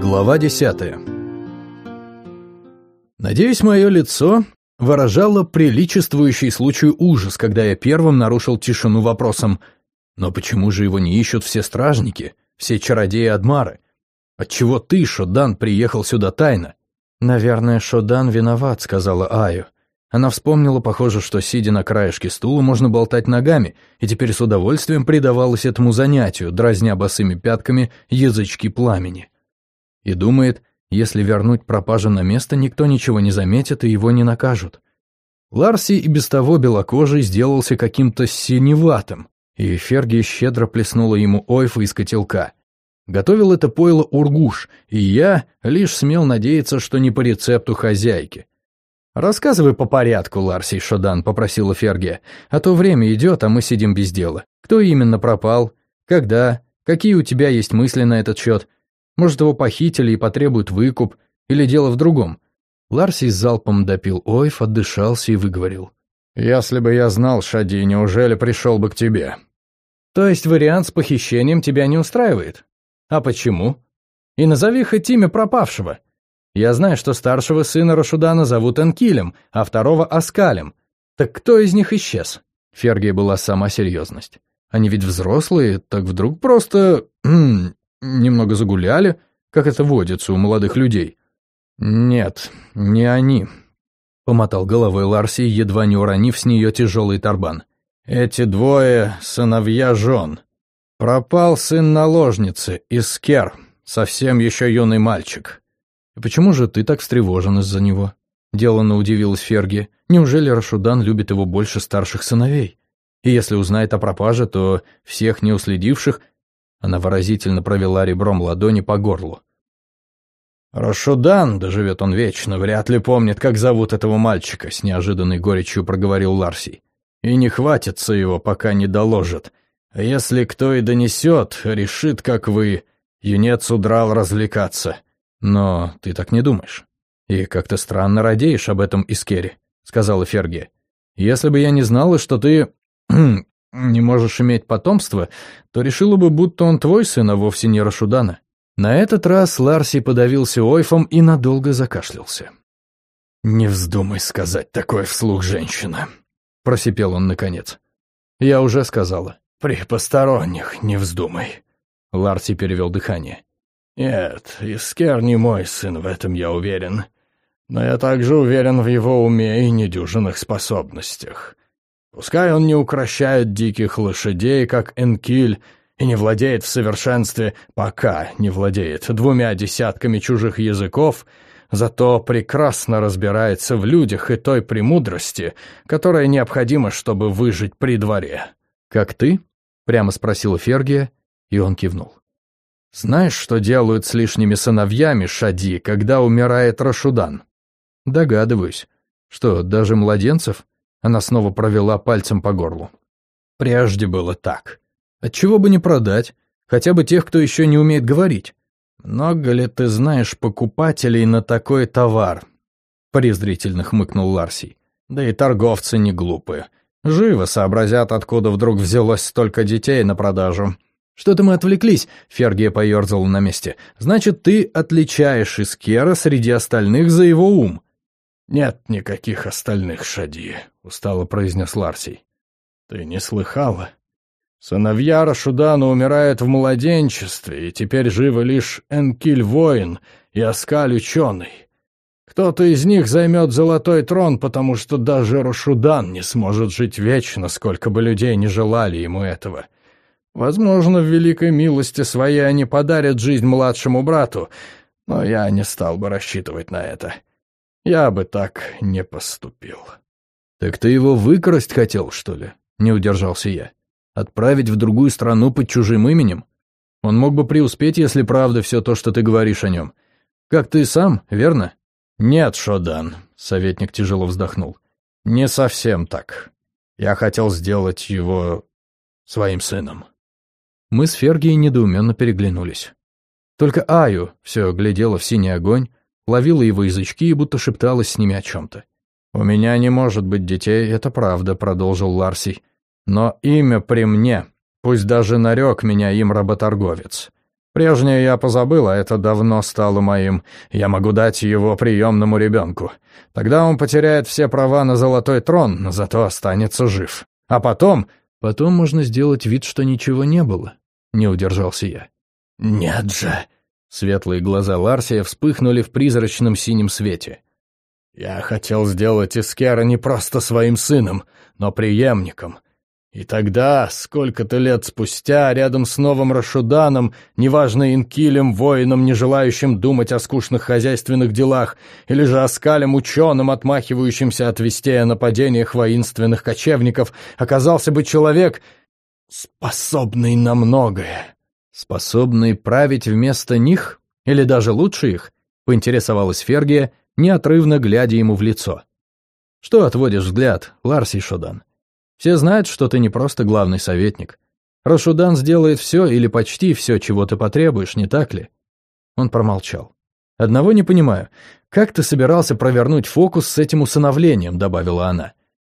Глава десятая. Надеюсь, мое лицо выражало приличествующий случаю ужас, когда я первым нарушил тишину вопросом «Но почему же его не ищут все стражники, все чародеи Адмары? Отчего ты, Шодан, приехал сюда тайно?» «Наверное, Шодан виноват», — сказала Аю. Она вспомнила, похоже, что, сидя на краешке стула, можно болтать ногами, и теперь с удовольствием предавалась этому занятию, дразня босыми пятками язычки пламени. И думает, если вернуть пропажу на место, никто ничего не заметит и его не накажут. Ларси и без того белокожий сделался каким-то синеватым, и Ферги щедро плеснула ему ойфа из котелка. Готовил это пойло Ургуш, и я лишь смел надеяться, что не по рецепту хозяйки. «Рассказывай по порядку, Ларсий Шодан», — попросила Ферги, «а то время идет, а мы сидим без дела. Кто именно пропал? Когда? Какие у тебя есть мысли на этот счет? Может, его похитили и потребуют выкуп, или дело в другом?» Ларсий залпом допил ойф, отдышался и выговорил. «Если бы я знал, Шади, неужели пришел бы к тебе?» «То есть вариант с похищением тебя не устраивает? А почему? И назови хоть имя пропавшего. Я знаю, что старшего сына Рашудана зовут Энкилем, а второго Аскалем. Так кто из них исчез?» Фергия была сама серьезность. «Они ведь взрослые, так вдруг просто... немного загуляли, как это водится у молодых людей?» «Нет, не они», — помотал головой Ларси, едва не уронив с нее тяжелый тарбан. «Эти двое — сыновья жен. Пропал сын наложницы, Искер, совсем еще юный мальчик. «И почему же ты так встревожен из-за него?» Деланно удивилась Ферги. «Неужели Рашудан любит его больше старших сыновей? И если узнает о пропаже, то всех не уследивших...» Она выразительно провела ребром ладони по горлу. «Рашудан, да живет он вечно, вряд ли помнит, как зовут этого мальчика», с неожиданной горечью проговорил Ларсий. «И не хватится его, пока не доложит. Если кто и донесет, решит, как вы, юнец удрал развлекаться. «Но ты так не думаешь. И как-то странно радеешь об этом Искере», — сказала Ферги. «Если бы я не знала, что ты не можешь иметь потомство, то решила бы, будто он твой сын, а вовсе не Рашудана». На этот раз Ларси подавился ойфом и надолго закашлялся. «Не вздумай сказать такое вслух, женщина», — просипел он наконец. «Я уже сказала. При посторонних не вздумай». Ларси перевел дыхание. Нет, Искер не мой сын, в этом я уверен. Но я также уверен в его уме и недюжинных способностях. Пускай он не укращает диких лошадей, как Энкиль, и не владеет в совершенстве, пока не владеет, двумя десятками чужих языков, зато прекрасно разбирается в людях и той премудрости, которая необходима, чтобы выжить при дворе. «Как ты?» — прямо спросила Фергия, и он кивнул. Знаешь, что делают с лишними сыновьями Шади, когда умирает Рашудан? Догадываюсь. Что, даже младенцев? Она снова провела пальцем по горлу. Прежде было так. Отчего бы не продать? Хотя бы тех, кто еще не умеет говорить. Много ли ты знаешь покупателей на такой товар? Презрительно хмыкнул Ларсий. Да и торговцы не глупые. Живо сообразят, откуда вдруг взялось столько детей на продажу. «Что-то мы отвлеклись», — Фергия поерзал на месте. «Значит, ты отличаешь Искера среди остальных за его ум». «Нет никаких остальных, Шади», — устало произнес Ларсий. «Ты не слыхала? Сыновья Рашудана умирают в младенчестве, и теперь живы лишь Энкиль-воин и Аскаль-ученый. Кто-то из них займет золотой трон, потому что даже Рашудан не сможет жить вечно, сколько бы людей не желали ему этого». Возможно, в великой милости своей они подарят жизнь младшему брату, но я не стал бы рассчитывать на это. Я бы так не поступил. «Так ты его выкрасть хотел, что ли?» — не удержался я. «Отправить в другую страну под чужим именем? Он мог бы преуспеть, если правда все то, что ты говоришь о нем. Как ты сам, верно?» «Нет, Шодан», — советник тяжело вздохнул. «Не совсем так. Я хотел сделать его своим сыном». Мы с Фергией недоуменно переглянулись. Только Аю все глядела в синий огонь, ловила его язычки и будто шепталась с ними о чем-то. «У меня не может быть детей, это правда», — продолжил Ларсий. «Но имя при мне, пусть даже нарек меня им работорговец. Прежнее я позабыл, а это давно стало моим. Я могу дать его приемному ребенку. Тогда он потеряет все права на золотой трон, но зато останется жив. А потом... Потом можно сделать вид, что ничего не было. Не удержался я. Нет же. Светлые глаза Ларсия вспыхнули в призрачном синем свете. Я хотел сделать Искера не просто своим сыном, но преемником. И тогда, сколько-то лет спустя, рядом с новым Рашуданом, неважно инкилем, воином, не желающим думать о скучных хозяйственных делах, или же оскалем ученым, отмахивающимся от вестей о нападениях воинственных кочевников, оказался бы человек, способный на многое. Способный править вместо них? Или даже лучше их? Поинтересовалась Фергия, неотрывно глядя ему в лицо. «Что отводишь взгляд, Ларси Шодан? Все знают, что ты не просто главный советник. Рашудан сделает все или почти все, чего ты потребуешь, не так ли?» Он промолчал. «Одного не понимаю. Как ты собирался провернуть фокус с этим усыновлением?» — добавила она.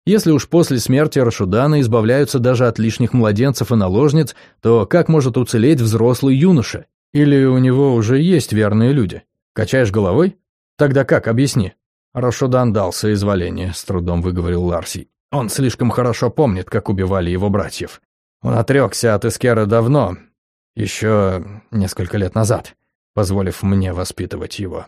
«Если уж после смерти Рашудана избавляются даже от лишних младенцев и наложниц, то как может уцелеть взрослый юноша? Или у него уже есть верные люди? Качаешь головой? Тогда как, объясни?» Рашудан дал соизволение, с трудом выговорил Ларси. Он слишком хорошо помнит, как убивали его братьев. Он отрекся от Искера давно, еще несколько лет назад, позволив мне воспитывать его.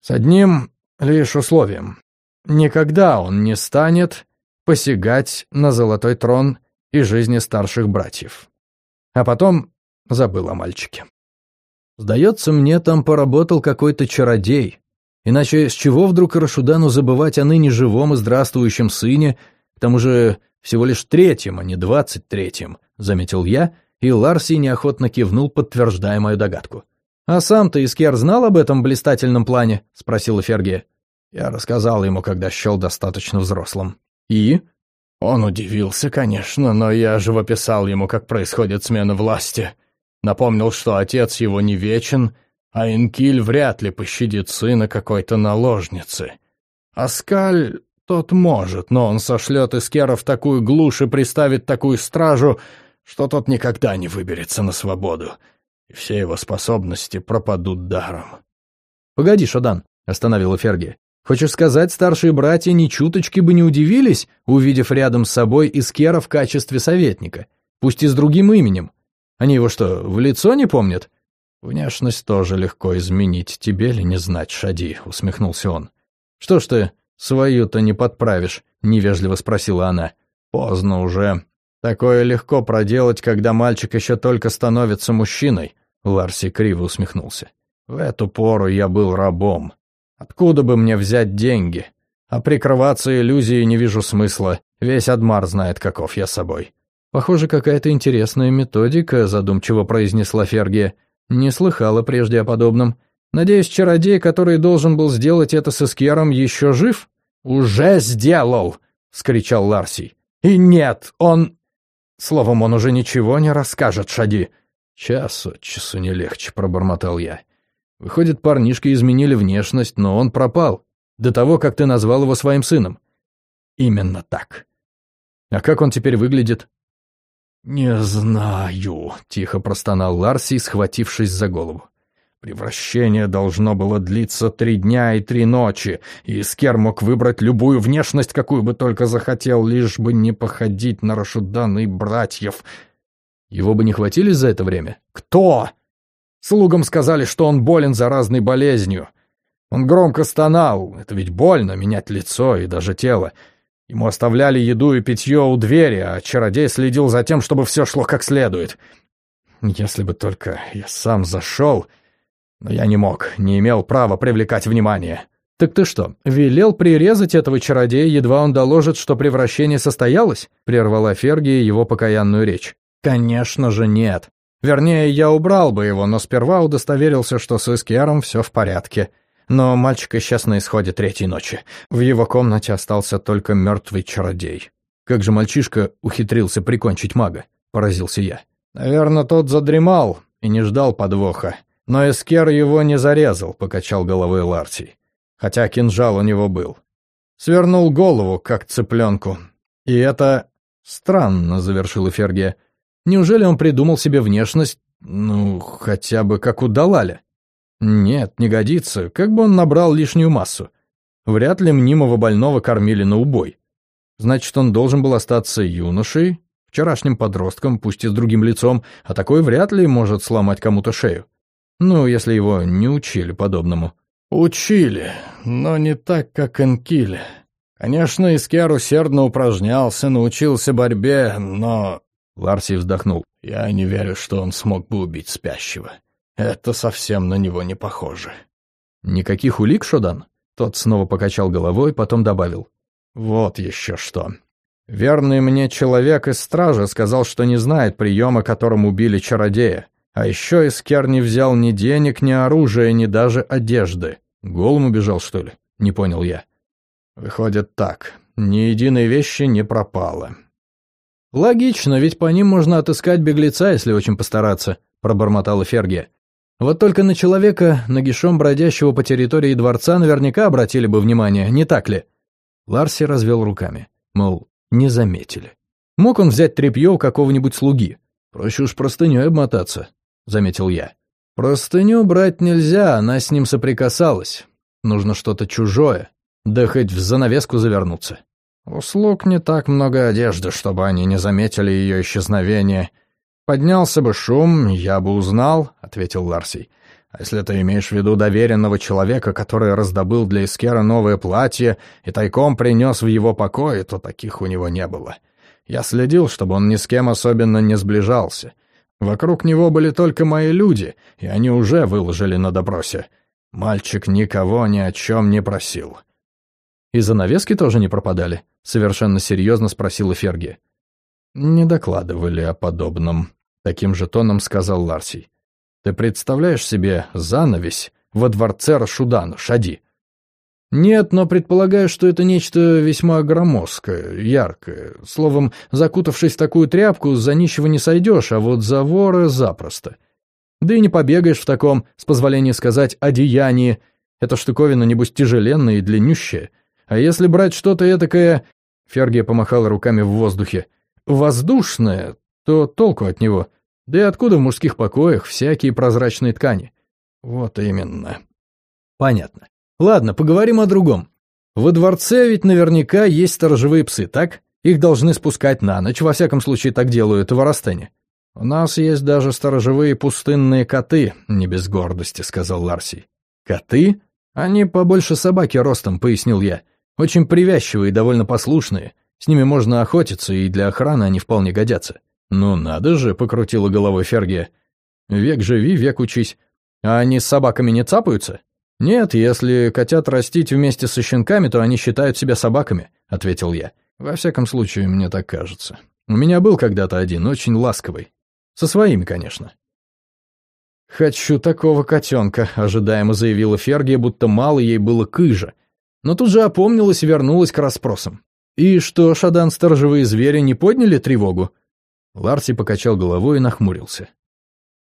С одним лишь условием. Никогда он не станет посягать на золотой трон и жизни старших братьев. А потом забыл о мальчике. Сдается мне, там поработал какой-то чародей. Иначе с чего вдруг Рашудану забывать о ныне живом и здравствующем сыне, к тому же всего лишь третьем, а не двадцать третьем, заметил я, и Ларси неохотно кивнул, подтверждая мою догадку. «А сам-то Искер знал об этом блистательном плане?» — спросила Фергия. Я рассказал ему, когда счел достаточно взрослым. «И?» Он удивился, конечно, но я же описал ему, как происходит смена власти. Напомнил, что отец его не вечен, а Инкиль вряд ли пощадит сына какой-то наложницы. Аскаль тот может, но он сошлет Искера в такую глушь и приставит такую стражу, что тот никогда не выберется на свободу, и все его способности пропадут даром. «Погоди, Шодан», — остановила Ферги. «Хочешь сказать, старшие братья ни чуточки бы не удивились, увидев рядом с собой Искера в качестве советника, пусть и с другим именем? Они его что, в лицо не помнят?» «Внешность тоже легко изменить, тебе ли не знать, Шади», — усмехнулся он. «Что ж ты, «Свою-то не подправишь», — невежливо спросила она. «Поздно уже. Такое легко проделать, когда мальчик еще только становится мужчиной», — Ларси криво усмехнулся. «В эту пору я был рабом. Откуда бы мне взять деньги? А прикрываться иллюзией не вижу смысла. Весь Адмар знает, каков я собой». «Похоже, какая-то интересная методика», — задумчиво произнесла Фергия. «Не слыхала прежде о подобном. Надеюсь, чародей, который должен был сделать это с Искером, еще жив?» «Уже сделал!» — скричал Ларсий. «И нет, он...» Словом, он уже ничего не расскажет, Шади. «Час от часу не легче», — пробормотал я. «Выходит, парнишки изменили внешность, но он пропал. До того, как ты назвал его своим сыном». «Именно так». «А как он теперь выглядит?» «Не знаю», — тихо простонал Ларсий, схватившись за голову. Превращение должно было длиться три дня и три ночи, и Искер мог выбрать любую внешность, какую бы только захотел, лишь бы не походить на Рашудан и братьев. Его бы не хватили за это время? Кто? Слугам сказали, что он болен заразной болезнью. Он громко стонал. Это ведь больно, менять лицо и даже тело. Ему оставляли еду и питье у двери, а чародей следил за тем, чтобы все шло как следует. Если бы только я сам зашел... Но я не мог, не имел права привлекать внимание. «Так ты что, велел прирезать этого чародея, едва он доложит, что превращение состоялось?» — прервала Фергия его покаянную речь. «Конечно же нет. Вернее, я убрал бы его, но сперва удостоверился, что с Искиаром все в порядке. Но мальчик исчез на исходе третьей ночи. В его комнате остался только мертвый чародей. Как же мальчишка ухитрился прикончить мага?» — поразился я. «Наверное, тот задремал и не ждал подвоха. «Но Эскер его не зарезал», — покачал головой Ларти. Хотя кинжал у него был. Свернул голову, как цыпленку. И это... Странно, — завершила Фергия. Неужели он придумал себе внешность Ну, хотя бы как у Далаля. Нет, не годится, как бы он набрал лишнюю массу. Вряд ли мнимого больного кормили на убой. Значит, он должен был остаться юношей, вчерашним подростком, пусть и с другим лицом, а такой вряд ли может сломать кому-то шею. Ну, если его не учили подобному. Учили, но не так, как Энкиль. Конечно, Искер усердно упражнялся, научился борьбе, но... Ларси вздохнул. Я не верю, что он смог бы убить спящего. Это совсем на него не похоже. Никаких улик, Шодан? Тот снова покачал головой, потом добавил. Вот еще что. Верный мне человек из стражи сказал, что не знает приема, которым убили чародея. А еще Искер не взял ни денег, ни оружия, ни даже одежды. Голым убежал, что ли? Не понял я. Выходит так. Ни единой вещи не пропало. Логично, ведь по ним можно отыскать беглеца, если очень постараться, пробормотала Фергия. Вот только на человека, нагишом бродящего по территории дворца, наверняка обратили бы внимание, не так ли? Ларси развел руками, мол, не заметили. Мог он взять тряпье у какого-нибудь слуги? Проще уж простыней обмотаться, заметил я. Простыню брать нельзя, она с ним соприкасалась. Нужно что-то чужое, да хоть в занавеску завернуться. У слуг не так много одежды, чтобы они не заметили ее исчезновение. Поднялся бы шум, я бы узнал, — ответил Ларсий. А если ты имеешь в виду доверенного человека, который раздобыл для Искера новое платье и тайком принес в его покое, то таких у него не было. Я следил, чтобы он ни с кем особенно не сближался. Вокруг него были только мои люди, и они уже выложили на допросе. Мальчик никого ни о чем не просил. «И занавески тоже не пропадали?» — совершенно серьезно спросила Ферги. «Не докладывали о подобном», — таким же тоном сказал Ларсий. «Ты представляешь себе занавесь во дворце Рашудана, Шади?» «Нет, но предполагаю, что это нечто весьма громоздкое, яркое. Словом, закутавшись в такую тряпку, за нищего не сойдешь, а вот за вора запросто. Да и не побегаешь в таком, с позволения сказать, одеянии. Эта штуковина, небось, тяжеленная и длиннющая. А если брать что-то этакое...» Фергия помахала руками в воздухе. «Воздушное, то толку от него. Да и откуда в мужских покоях всякие прозрачные ткани?» «Вот именно». «Понятно. Ладно, поговорим о другом. Во дворце ведь наверняка есть сторожевые псы, так? Их должны спускать на ночь, во всяком случае так делают в Арастене. У нас есть даже сторожевые пустынные коты, не без гордости, сказал Ларсий. Коты? Они побольше собаки ростом, пояснил я. Очень привязчивые и довольно послушные. С ними можно охотиться, и для охраны они вполне годятся. «Ну надо же», — покрутила головой Фергия. «Век живи, век учись. А они с собаками не цапаются?» «Нет, если котят растить вместе со щенками, то они считают себя собаками», — ответил я. «Во всяком случае, мне так кажется. У меня был когда-то один, очень ласковый. Со своими, конечно». «Хочу такого котенка», — ожидаемо заявила Фергия, будто мало ей было кыжа, но тут же опомнилась и вернулась к расспросам. «И что, Шадан, сторожевые звери не подняли тревогу?» Ларси покачал головой и нахмурился.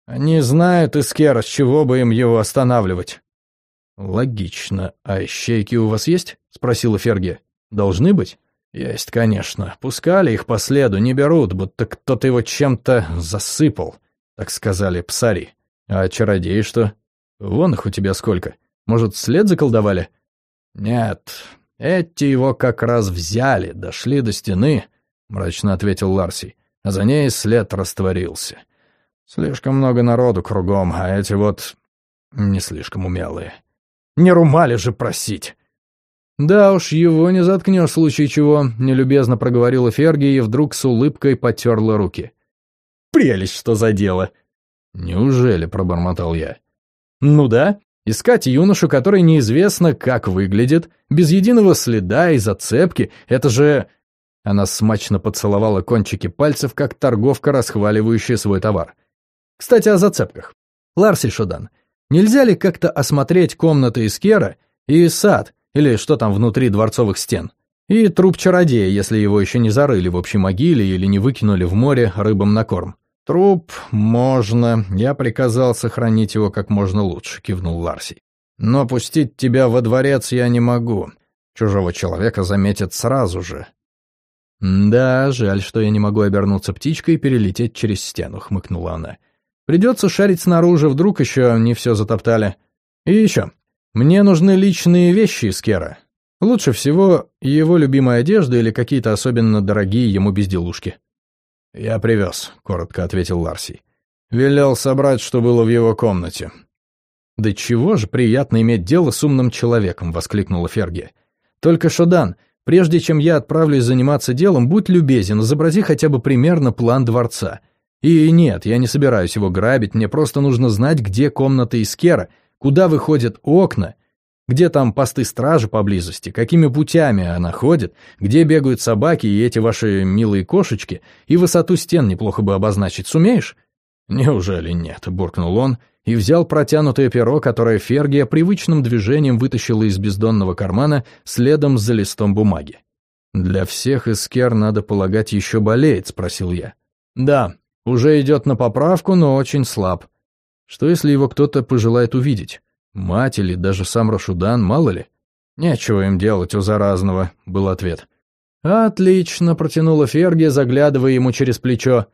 «Они знают, Искер, с чего бы им его останавливать». «Логично. А ищейки у вас есть?» — спросила Ферги. «Должны быть?» «Есть, конечно. Пускали их по следу, не берут, будто кто-то его чем-то засыпал», — так сказали псари. «А чародеи что? Вон их у тебя сколько. Может, след заколдовали?» «Нет, эти его как раз взяли, дошли до стены», — мрачно ответил Ларсий, а за ней след растворился. «Слишком много народу кругом, а эти вот не слишком умелые. Не румали же просить!» «Да уж, его не заткнешь в случае чего», — нелюбезно проговорила Ферги и вдруг с улыбкой потерла руки. «Прелесть, что за дело!» «Неужели?» — пробормотал я. «Ну да, Искать юношу, который неизвестно, как выглядит, без единого следа и зацепки, это же... Она смачно поцеловала кончики пальцев, как торговка, расхваливающая свой товар. Кстати, о зацепках. Ларси Шодан, нельзя ли как-то осмотреть комнаты Искера и сад, или что там внутри дворцовых стен? И труп чародея, если его еще не зарыли в общей могиле или не выкинули в море рыбам на корм. «Труп можно. Я приказал сохранить его как можно лучше», — кивнул Ларсий. «Но пустить тебя во дворец я не могу. Чужого человека заметят сразу же». «Да, жаль, что я не могу обернуться птичкой и перелететь через стену», — хмыкнула она. Придется шарить снаружи, вдруг еще не все затоптали. И еще. Мне нужны личные вещи из Кера. Лучше всего его любимая одежда или какие-то особенно дорогие ему безделушки. «Я привез», — коротко ответил Ларси. «Велел собрать, что было в его комнате». «Да чего же приятно иметь дело с умным человеком», — воскликнула Ферги. «Только, Шодан, прежде чем я отправлюсь заниматься делом, будь любезен, изобрази хотя бы примерно план дворца. И нет, я не собираюсь его грабить, мне просто нужно знать, где комната Искера, куда выходят окна, где там посты стражи поблизости, какими путями она ходит, где бегают собаки и эти ваши милые кошечки, и высоту стен неплохо бы обозначить сумеешь?» «Неужели нет?» — буркнул он и взял протянутое перо, которое Фергия привычным движением вытащила из бездонного кармана следом за листом бумаги. «Для всех Искер, надо полагать, еще болеет?» — спросил я. «Да, уже идет на поправку, но очень слаб. Что если его кто-то пожелает увидеть? Мать или даже сам Рашудан, мало ли? Нечего им делать у заразного, был ответ. Отлично, протянула Ферги, заглядывая ему через плечо.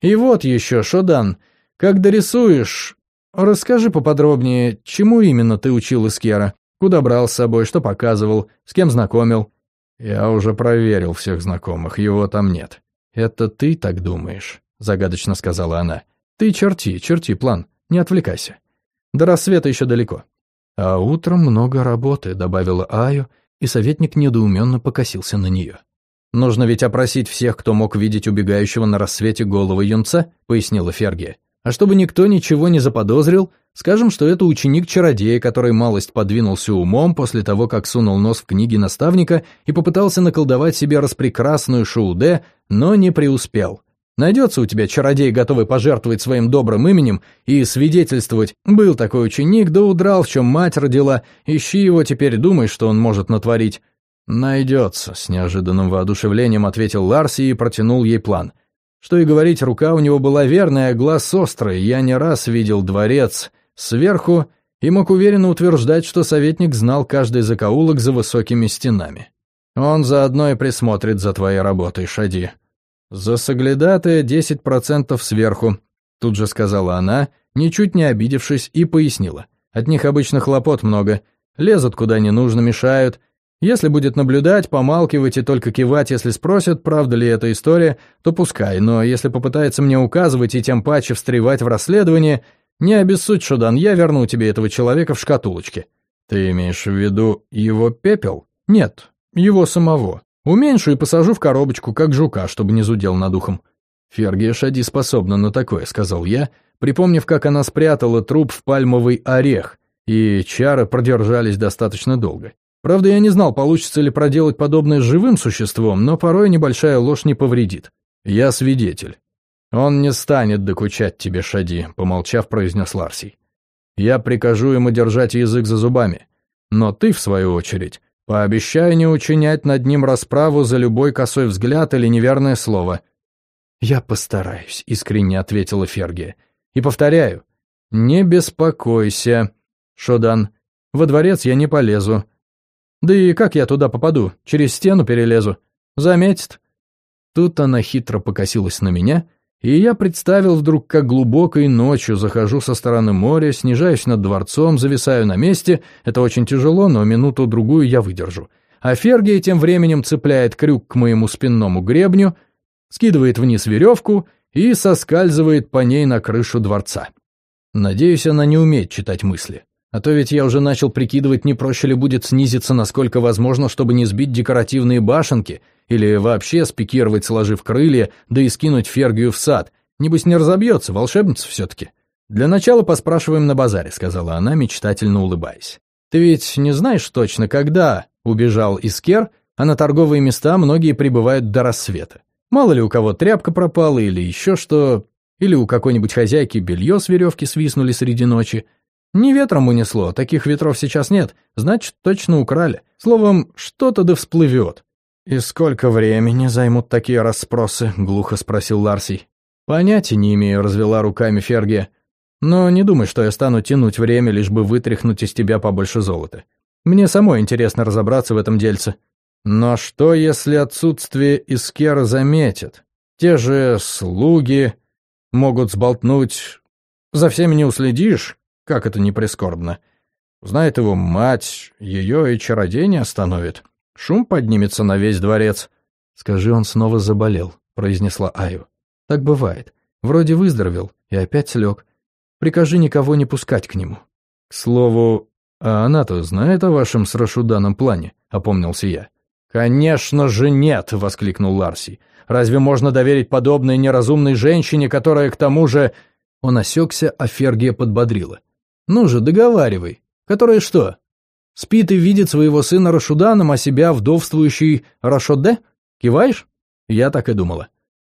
И вот еще, Шодан, как дорисуешь, расскажи поподробнее, чему именно ты учил Искера? Куда брал с собой, что показывал, с кем знакомил? Я уже проверил всех знакомых, его там нет. Это ты так думаешь? загадочно сказала она. «Ты черти, черти план, не отвлекайся. До рассвета еще далеко». «А утром много работы», — добавила Аю, и советник недоуменно покосился на нее. «Нужно ведь опросить всех, кто мог видеть убегающего на рассвете головы юнца», — пояснила Фергия. «А чтобы никто ничего не заподозрил, скажем, что это ученик-чародея, который малость подвинулся умом после того, как сунул нос в книги наставника и попытался наколдовать себе распрекрасную Шоуде, но не преуспел. Найдется у тебя чародей, готовый пожертвовать своим добрым именем и свидетельствовать, был такой ученик, да удрал, в чем мать родила, ищи его, теперь думай, что он может натворить. «Найдется», — с неожиданным воодушевлением ответил Ларси и протянул ей план. Что и говорить, рука у него была верная, глаз острый, я не раз видел дворец сверху и мог уверенно утверждать, что советник знал каждый закоулок за высокими стенами. Он заодно и присмотрит за твоей работой, Шади. «За соглядатая десять процентов сверху», — тут же сказала она, ничуть не обидевшись, и пояснила. «От них обычно хлопот много. Лезут куда не нужно, мешают. Если будет наблюдать, помалкивать и только кивать, если спросят, правда ли эта история, то пускай, но если попытается мне указывать и тем паче встревать в расследование, не обессудь, Шудан, я верну тебе этого человека в шкатулочке». «Ты имеешь в виду его пепел?» «Нет, его самого. Уменьшу и посажу в коробочку, как жука, чтобы не зудел над ухом. Фергия Шади способна на такое, сказал я, припомнив, как она спрятала труп в пальмовый орех, и чары продержались достаточно долго. Правда, я не знал, получится ли проделать подобное с живым существом, но порой небольшая ложь не повредит. Я свидетель. Он не станет докучать тебе, Шади, помолчав, произнес Ларсий. Я прикажу ему держать язык за зубами. Но ты, в свою очередь, Пообещай не учинять над ним расправу за любой косой взгляд или неверное слово». «Я постараюсь», — искренне ответила Фергия. «И повторяю, не беспокойся, Шодан. Во дворец я не полезу. Да и как я туда попаду? Через стену перелезу. Заметит». Тут она хитро покосилась на меня — и я представил вдруг, как глубокой ночью захожу со стороны моря, снижаюсь над дворцом, зависаю на месте. Это очень тяжело, но минуту-другую я выдержу. А Фергия тем временем цепляет крюк к моему спинному гребню, скидывает вниз веревку и соскальзывает по ней на крышу дворца. Надеюсь, она не умеет читать мысли. А то ведь я уже начал прикидывать, не проще ли будет снизиться насколько возможно, чтобы не сбить декоративные башенки, или вообще спикировать, сложив крылья, да и скинуть Фергию в сад. Небось не разобьется, волшебница все-таки. Для начала поспрашиваем на базаре, сказала она, мечтательно улыбаясь. Ты ведь не знаешь точно, когда убежал Искер, а на торговые места многие прибывают до рассвета. Мало ли у кого тряпка пропала или еще что, или у какой-нибудь хозяйки белье с веревки свистнули среди ночи. Не ветром унесло, таких ветров сейчас нет, значит, точно украли. Словом, что-то да всплывет. «И сколько времени займут такие расспросы?» — глухо спросил Ларсий. «Понятия не имею», — развела руками Ферги. «Но не думай, что я стану тянуть время, лишь бы вытряхнуть из тебя побольше золота. Мне самой интересно разобраться в этом дельце. Но что, если отсутствие Искера заметят? Те же слуги могут сболтнуть За всеми не уследишь, как это не прискорбно. Знает его мать, ее и чародей не остановит. Шум поднимется на весь дворец. Скажи, он снова заболел, произнесла Аю. Так бывает. Вроде выздоровел и опять слег. Прикажи никого не пускать к нему. К слову, а она-то знает о вашем с Рашуданом плане, опомнился я. «Конечно же нет!» — воскликнул Ларси. «Разве можно доверить подобной неразумной женщине, которая к тому же...» Он осекся, а Фергия подбодрила. «Ну же, договаривай. Которая что? Спит и видит своего сына Рашуданом, а себя вдовствующий Рашоде? Киваешь?» Я так и думала.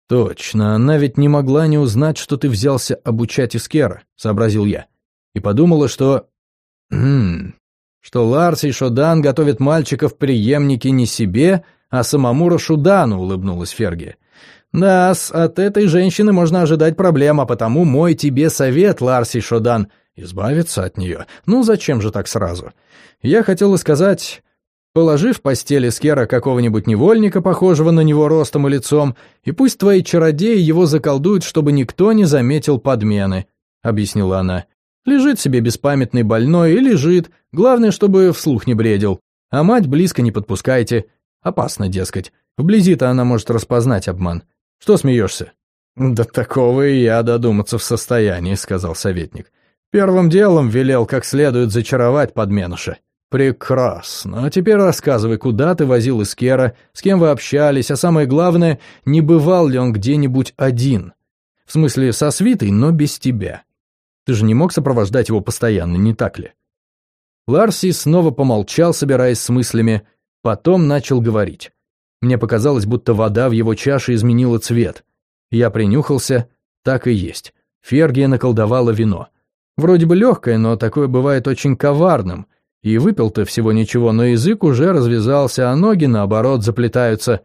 «Точно, она ведь не могла не узнать, что ты взялся обучать Искера», — сообразил я. И подумала, что... «Хм, что Ларс и Шодан готовят мальчиков преемники не себе, а самому Рашудану, улыбнулась Ферги. да от этой женщины можно ожидать проблем, а потому мой тебе совет, Ларс и Шодан, избавиться от нее. Ну зачем же так сразу? Я хотела сказать... Положи в постели Скера какого-нибудь невольника, похожего на него ростом и лицом, и пусть твои чародеи его заколдуют, чтобы никто не заметил подмены», — объяснила она. Лежит себе беспамятный больной и лежит, главное, чтобы вслух не бредил. А мать близко не подпускайте. Опасно, дескать. Вблизи-то она может распознать обман. Что смеешься? «Да такого и я додуматься в состоянии», — сказал советник. «Первым делом велел как следует зачаровать подменыша». «Прекрасно. А теперь рассказывай, куда ты возил Искера, с кем вы общались, а самое главное, не бывал ли он где-нибудь один? В смысле, со свитой, но без тебя. Ты же не мог сопровождать его постоянно, не так ли?» Ларси снова помолчал, собираясь с мыслями, потом начал говорить. Мне показалось, будто вода в его чаше изменила цвет. Я принюхался, так и есть. Фергия наколдовала вино. Вроде бы легкое, но такое бывает очень коварным. И выпил-то всего ничего, но язык уже развязался, а ноги, наоборот, заплетаются.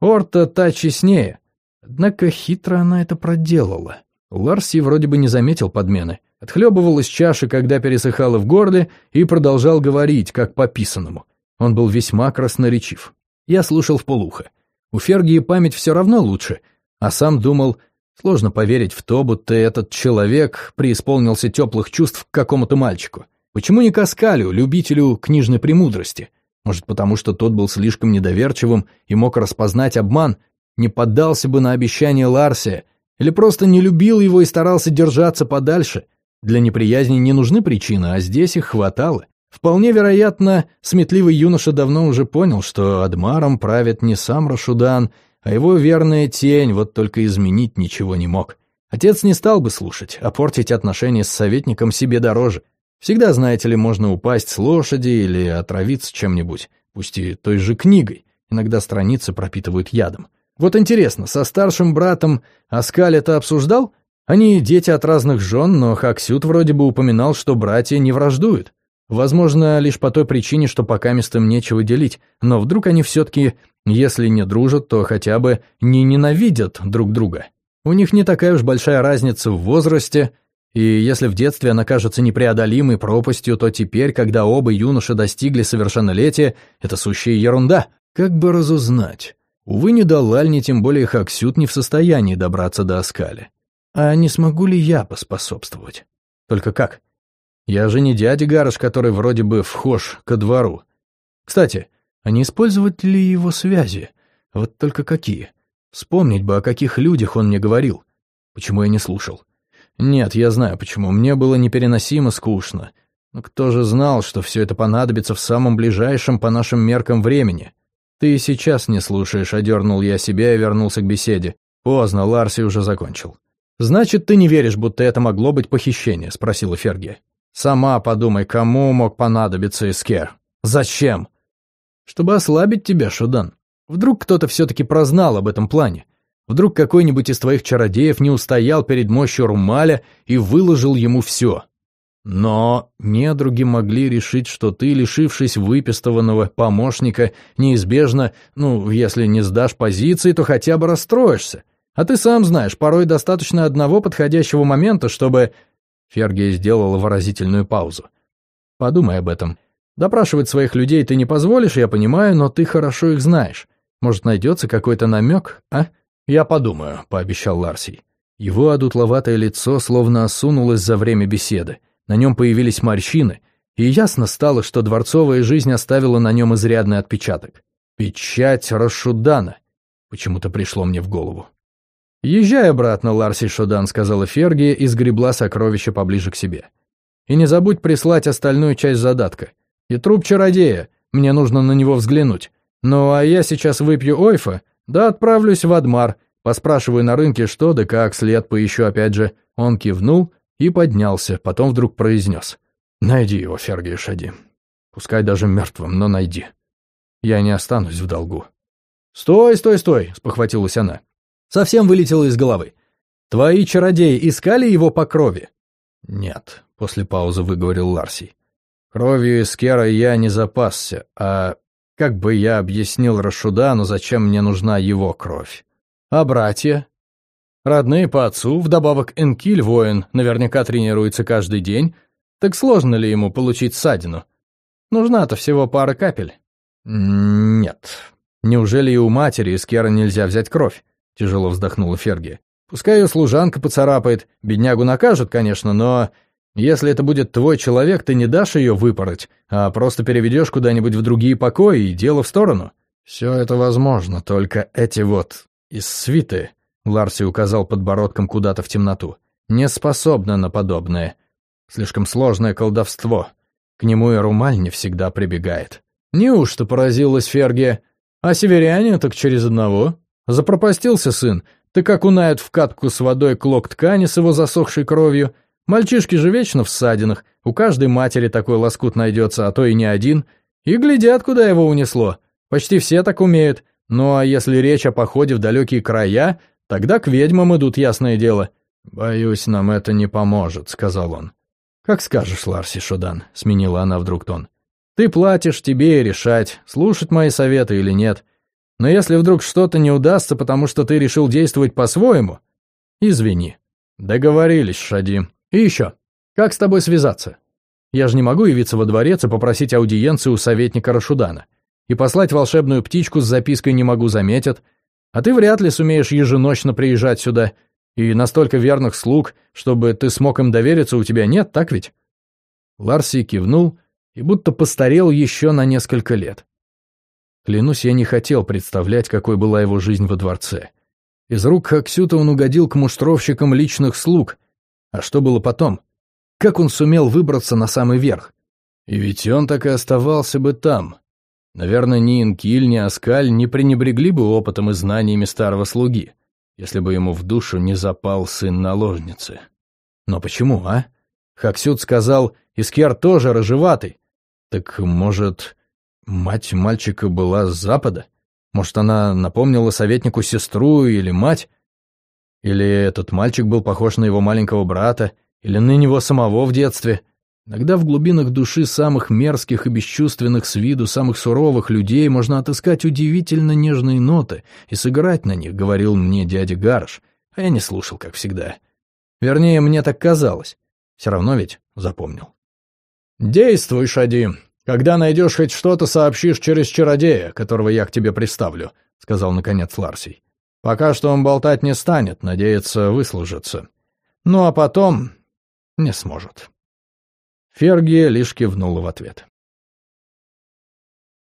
Орта та честнее. Однако хитро она это проделала. Ларси вроде бы не заметил подмены. Отхлебывал из чаши, когда пересыхало в горле, и продолжал говорить, как по писанному. Он был весьма красноречив. Я слушал вполуха. У Фергии память все равно лучше, а сам думал, сложно поверить в то, будто этот человек преисполнился теплых чувств к какому-то мальчику. Почему не Каскалю, любителю книжной премудрости? Может, потому что тот был слишком недоверчивым и мог распознать обман, не поддался бы на обещание Ларсия, или просто не любил его и старался держаться подальше. Для неприязни не нужны причины, а здесь их хватало. Вполне вероятно, сметливый юноша давно уже понял, что Адмаром правит не сам Рашудан, а его верная тень, вот только изменить ничего не мог. Отец не стал бы слушать, а портить отношения с советником себе дороже. Всегда, знаете ли, можно упасть с лошади или отравиться чем-нибудь, пусть и той же книгой. Иногда страницы пропитывают ядом. Вот интересно, со старшим братом Аскаль это обсуждал? Они дети от разных жен, но Хаксют вроде бы упоминал, что братья не враждуют. Возможно, лишь по той причине, что пока местом нечего делить, но вдруг они все-таки, если не дружат, то хотя бы не ненавидят друг друга. У них не такая уж большая разница в возрасте, и если в детстве она кажется непреодолимой пропастью, то теперь, когда оба юноши достигли совершеннолетия, это сущая ерунда. Как бы разузнать? Увы, ни Далаль, ни тем более Хаксют не в состоянии добраться до Аскали. А не смогу ли я поспособствовать? Только как? Я же не дядя Гарыш, который вроде бы вхож ко двору. Кстати, а не использовать ли его связи? Вот только какие? Вспомнить бы, о каких людях он мне говорил. Почему я не слушал? Нет, я знаю почему. Мне было непереносимо скучно. Но кто же знал, что все это понадобится в самом ближайшем по нашим меркам времени? «Ты сейчас не слушаешь», — одернул я себя и вернулся к беседе. Поздно, Ларси уже закончил. «Значит, ты не веришь, будто это могло быть похищение?» — спросила Ферги. «Сама подумай, кому мог понадобиться Искер? Зачем?» «Чтобы ослабить тебя, Шудан. Вдруг кто-то все-таки прознал об этом плане. Вдруг какой-нибудь из твоих чародеев не устоял перед мощью Румаля и выложил ему все. Но недруги могли решить, что ты, лишившись выпистованного помощника, неизбежно, ну, если не сдашь позиции, то хотя бы расстроишься. А ты сам знаешь, порой достаточно одного подходящего момента, чтобы...» Фергия сделала выразительную паузу. «Подумай об этом. Допрашивать своих людей ты не позволишь, я понимаю, но ты хорошо их знаешь. Может, найдется какой-то намек, а?» «Я подумаю», — пообещал Ларсий. Его одутловатое лицо словно осунулось за время беседы. На нем появились морщины, и ясно стало, что дворцовая жизнь оставила на нем изрядный отпечаток. Печать Рашудана. Почему-то пришло мне в голову. «Езжай обратно, Ларси Шудан», — сказала Фергия и сгребла сокровище поближе к себе. «И не забудь прислать остальную часть задатка. И труп чародея, мне нужно на него взглянуть. Ну а я сейчас выпью ойфа, да отправлюсь в Адмар, Поспрашиваю на рынке, что да как, след поищу опять же. Он кивнул и поднялся, потом вдруг произнес. «Найди его, Фергия Шади. Пускай даже мертвым, но найди. Я не останусь в долгу». «Стой, стой, стой!» — спохватилась она. Совсем вылетело из головы. «Твои чародеи искали его по крови?» «Нет», — после паузы выговорил Ларсий. «Кровью Искера я не запасся, а как бы я объяснил Рашудану, зачем мне нужна его кровь?» А братья? Родные по отцу, вдобавок Энкиль воин, наверняка тренируется каждый день. Так сложно ли ему получить ссадину? Нужна-то всего пара капель. Нет. Неужели и у матери из Кера нельзя взять кровь? Тяжело вздохнула Ферги. Пускай ее служанка поцарапает, беднягу накажут, конечно, но... Если это будет твой человек, ты не дашь ее выпороть, а просто переведешь куда-нибудь в другие покои и дело в сторону. Все это возможно, только эти вот из свиты, Ларси указал подбородком куда-то в темноту, не способна на подобное. Слишком сложное колдовство. К нему и Румаль не всегда прибегает. Неужто поразилась Фергия? А северяне так через одного? Запропастился сын, ты как унают в катку с водой клок ткани с его засохшей кровью. Мальчишки же вечно в ссадинах, у каждой матери такой лоскут найдется, а то и не один. И глядят, куда его унесло. Почти все так умеют, ну а если речь о походе в далекие края, тогда к ведьмам идут, ясное дело. «Боюсь, нам это не поможет», — сказал он. «Как скажешь, Ларси Шудан», — сменила она вдруг тон. «Ты платишь, тебе и решать, слушать мои советы или нет. Но если вдруг что-то не удастся, потому что ты решил действовать по-своему, извини». «Договорились, Шади. И еще, как с тобой связаться? Я же не могу явиться во дворец и попросить аудиенцию у советника Рашудана и послать волшебную птичку с запиской «не могу» заметят, а ты вряд ли сумеешь еженочно приезжать сюда, и настолько верных слуг, чтобы ты смог им довериться, у тебя нет, так ведь?» Ларси кивнул и будто постарел еще на несколько лет. Клянусь, я не хотел представлять, какой была его жизнь во дворце. Из рук Хаксюта он угодил к муштровщикам личных слуг. А что было потом? Как он сумел выбраться на самый верх? И ведь он так и оставался бы там, Наверное, ни Инкиль, ни Аскаль не пренебрегли бы опытом и знаниями старого слуги, если бы ему в душу не запал сын наложницы. Но почему, а? Хаксют сказал, Искер тоже рыжеватый. Так, может, мать мальчика была с запада? Может, она напомнила советнику сестру или мать? Или этот мальчик был похож на его маленького брата, или на него самого в детстве? Иногда в глубинах души самых мерзких и бесчувственных с виду, самых суровых людей можно отыскать удивительно нежные ноты и сыграть на них, говорил мне дядя Гарш, а я не слушал, как всегда. Вернее, мне так казалось. Все равно ведь запомнил. «Действуй, Шади. Когда найдешь хоть что-то, сообщишь через чародея, которого я к тебе представлю», — сказал наконец Ларсий. «Пока что он болтать не станет, надеется выслужиться. Ну а потом не сможет». Фергия лишь кивнула в ответ.